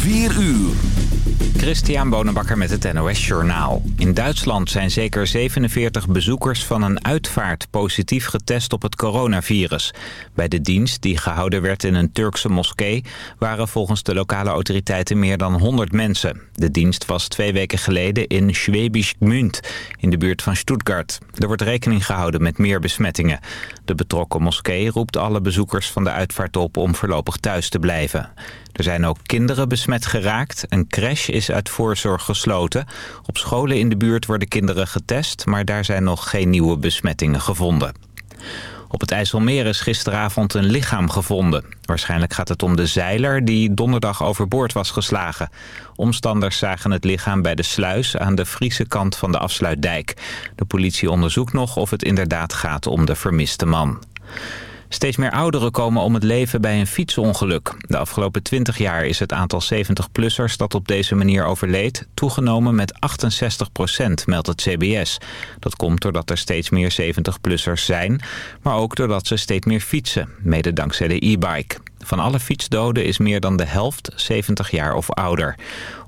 4 uur. Christian Bonenbakker met het NOS Journaal. In Duitsland zijn zeker 47 bezoekers van een uitvaart positief getest op het coronavirus. Bij de dienst, die gehouden werd in een Turkse moskee... waren volgens de lokale autoriteiten meer dan 100 mensen. De dienst was twee weken geleden in Schwäbisch Gmünd, in de buurt van Stuttgart. Er wordt rekening gehouden met meer besmettingen. De betrokken moskee roept alle bezoekers van de uitvaart op om voorlopig thuis te blijven. Er zijn ook kinderen besmet geraakt. Een crash is uit voorzorg gesloten. Op scholen in de buurt worden kinderen getest, maar daar zijn nog geen nieuwe besmettingen gevonden. Op het IJsselmeer is gisteravond een lichaam gevonden. Waarschijnlijk gaat het om de zeiler die donderdag overboord was geslagen. Omstanders zagen het lichaam bij de sluis aan de Friese kant van de afsluitdijk. De politie onderzoekt nog of het inderdaad gaat om de vermiste man. Steeds meer ouderen komen om het leven bij een fietsongeluk. De afgelopen 20 jaar is het aantal 70-plussers dat op deze manier overleed... toegenomen met 68 procent, meldt het CBS. Dat komt doordat er steeds meer 70-plussers zijn... maar ook doordat ze steeds meer fietsen, mede dankzij de e-bike. Van alle fietsdoden is meer dan de helft 70 jaar of ouder.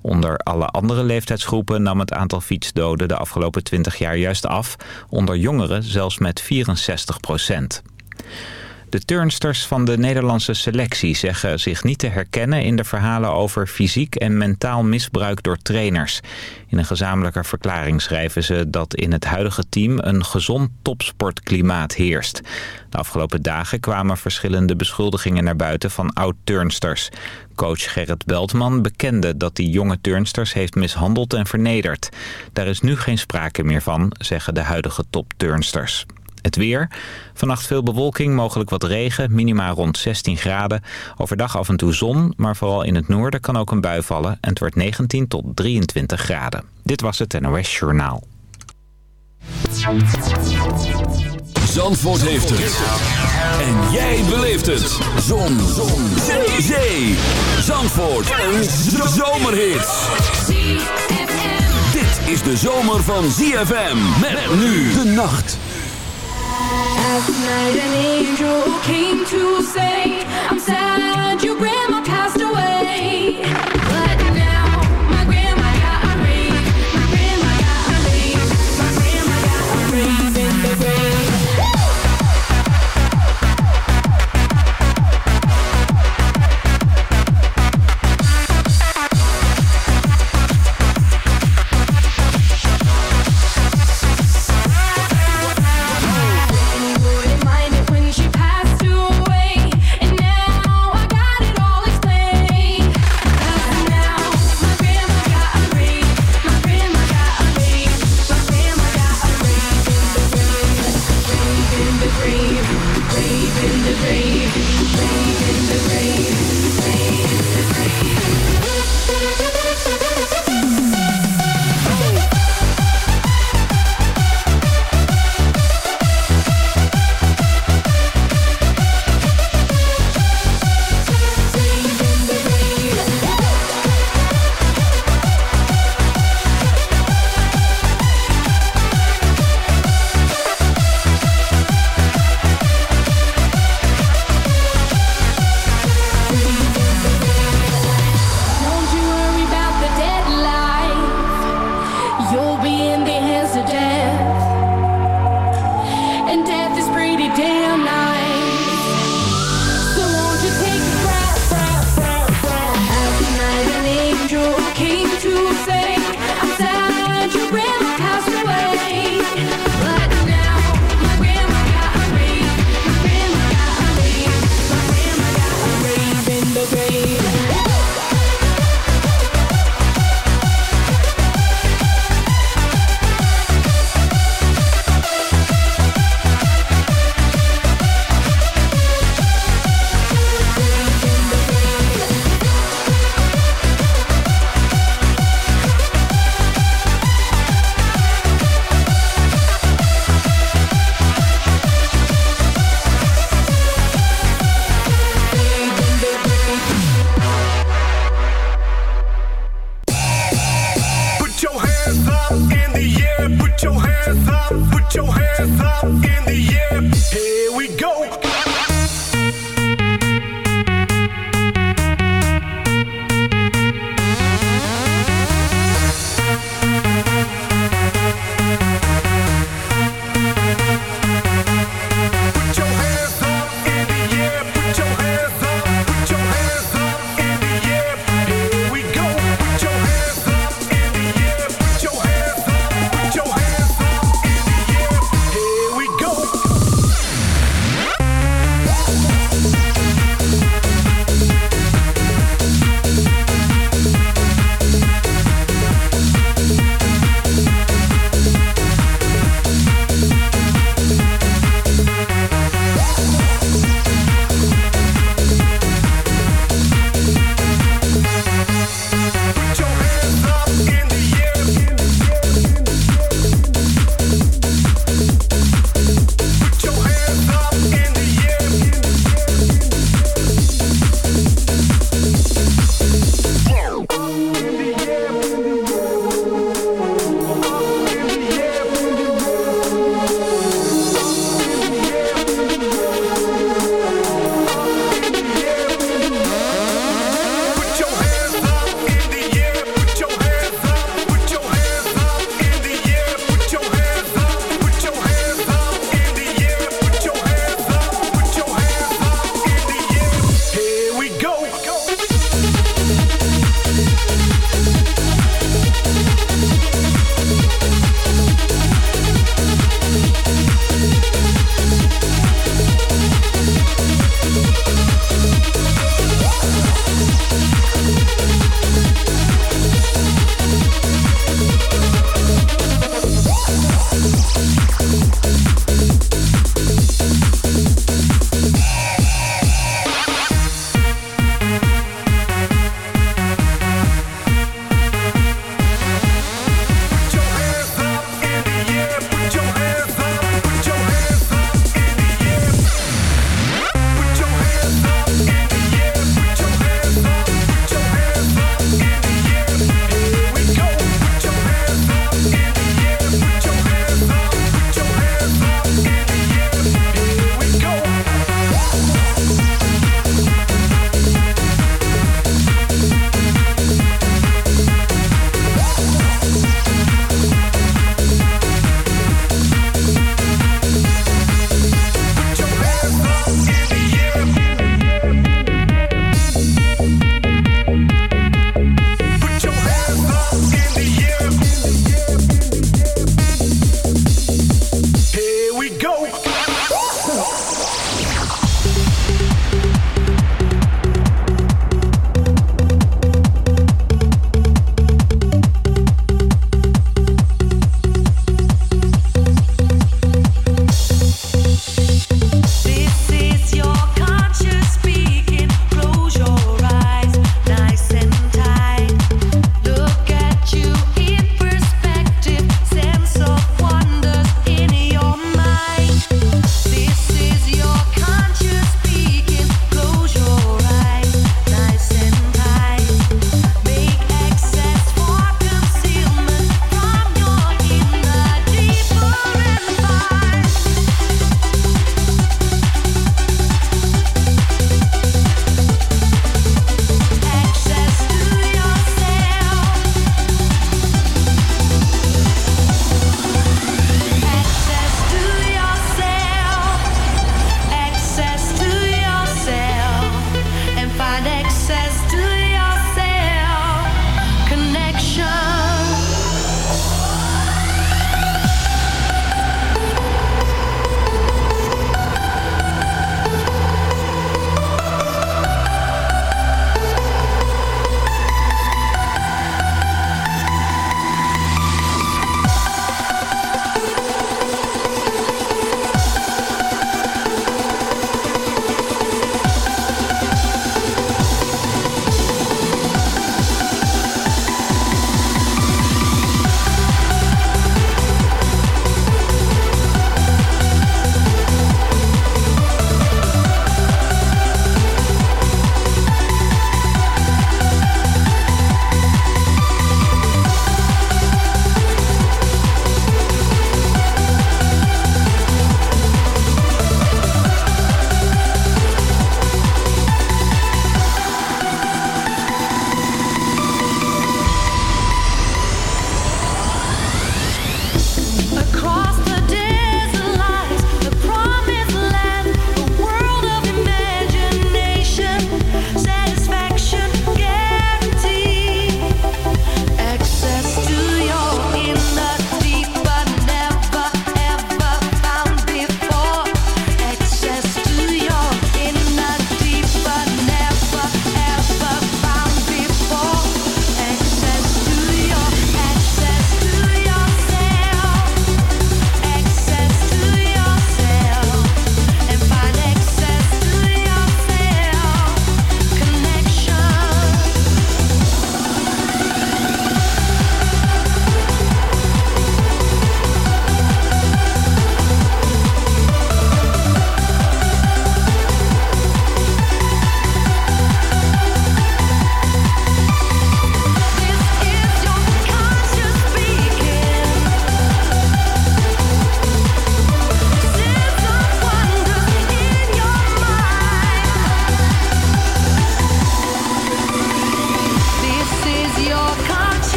Onder alle andere leeftijdsgroepen nam het aantal fietsdoden de afgelopen 20 jaar juist af. Onder jongeren zelfs met 64 procent. De turnsters van de Nederlandse selectie zeggen zich niet te herkennen in de verhalen over fysiek en mentaal misbruik door trainers. In een gezamenlijke verklaring schrijven ze dat in het huidige team een gezond topsportklimaat heerst. De afgelopen dagen kwamen verschillende beschuldigingen naar buiten van oud-turnsters. Coach Gerrit Beltman bekende dat hij jonge turnsters heeft mishandeld en vernederd. Daar is nu geen sprake meer van, zeggen de huidige top-turnsters. Het weer. Vannacht veel bewolking, mogelijk wat regen. Minima rond 16 graden. Overdag af en toe zon, maar vooral in het noorden kan ook een bui vallen. En het wordt 19 tot 23 graden. Dit was het NOS Journaal. Zandvoort heeft het. En jij beleeft het. Zon. zon. Zee. Zandvoort. Een zomerhit. Dit is de zomer van ZFM. Met nu de nacht. Last night an angel came to say I'm sad grandma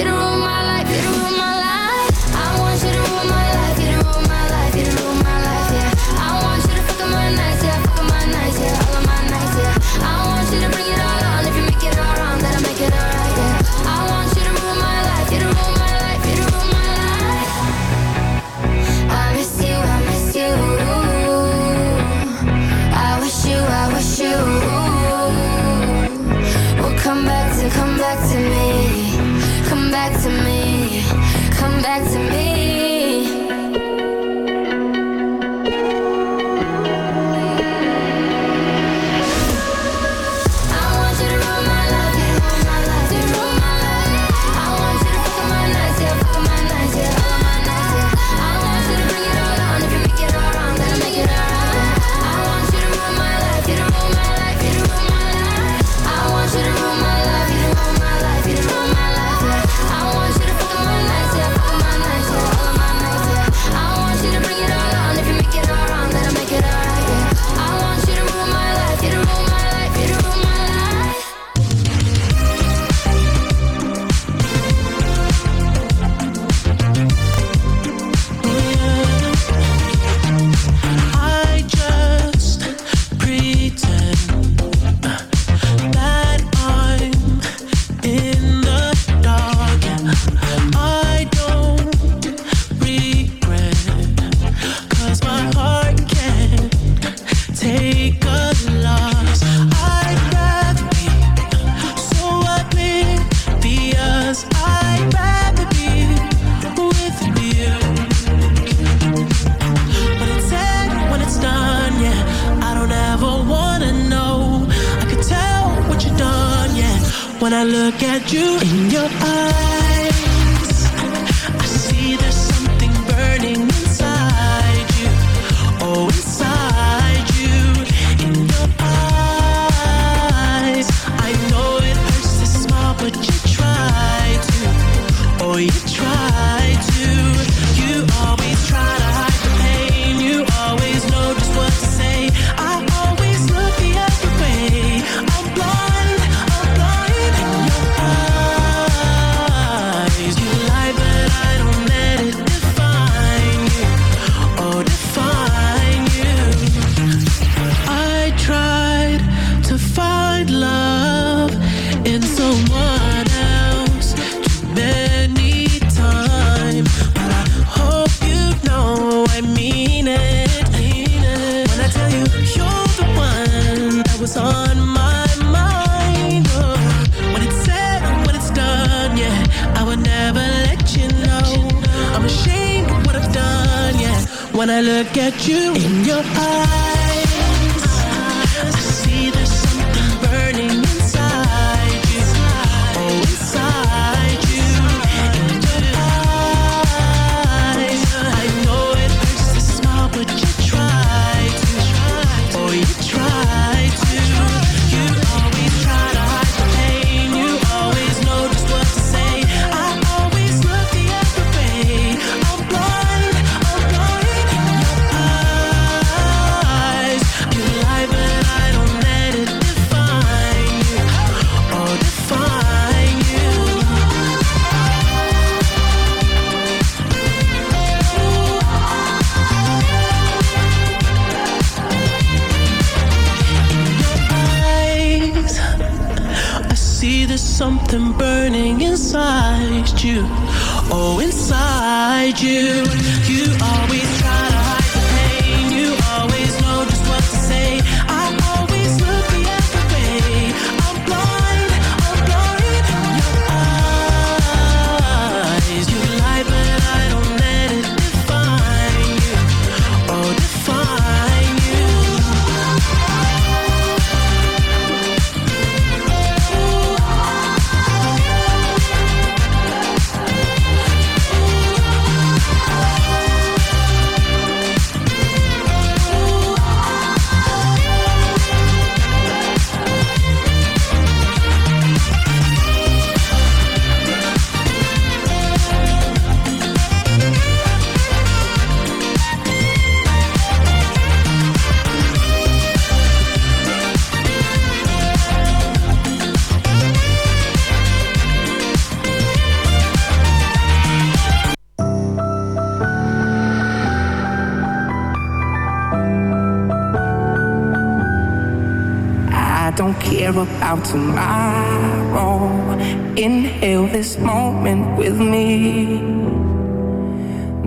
You don't rule my life, you don't rule my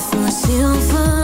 voor zilver.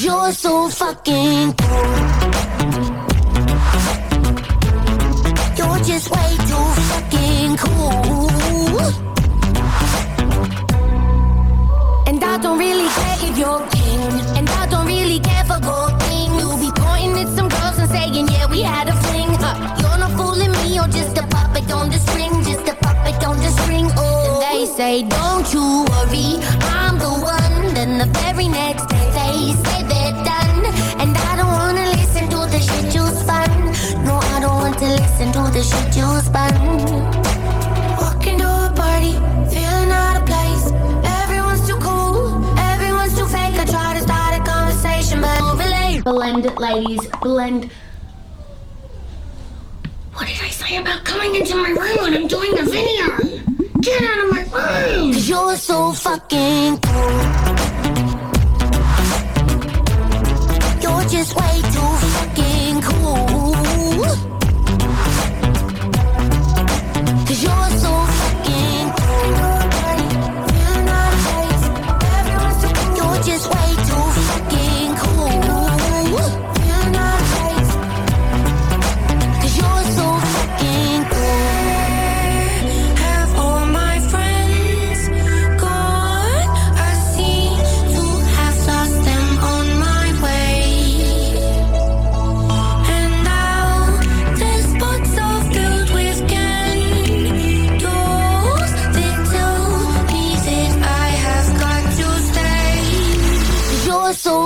Cause you're so fucking cool. You're just way too fucking cool. And I don't really care if you're king. And I don't really care for gold thing. You'll be pointing at some girls and saying, yeah, we had a fling. Huh. You're not fooling me, you're just a puppet on the string. Just a puppet on the string. Oh, and they say, don't you worry, I'm the one. Then the very next listen to the shit you spun. Walking to a party, feeling out of place. Everyone's too cool, everyone's too fake. I try to start a conversation, but relate. Blend ladies. Blend. What did I say about coming into my room when I'm doing a video? Get out of my room! Cause you're so fucking cool. You're just way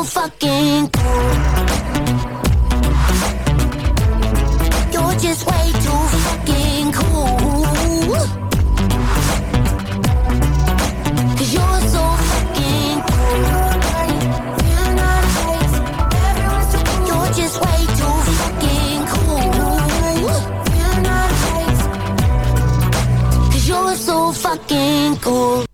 fucking cool. You're just way too fucking cool. Cause you're so fucking cool. You're just way too fucking cool. Cause you're so fucking cool.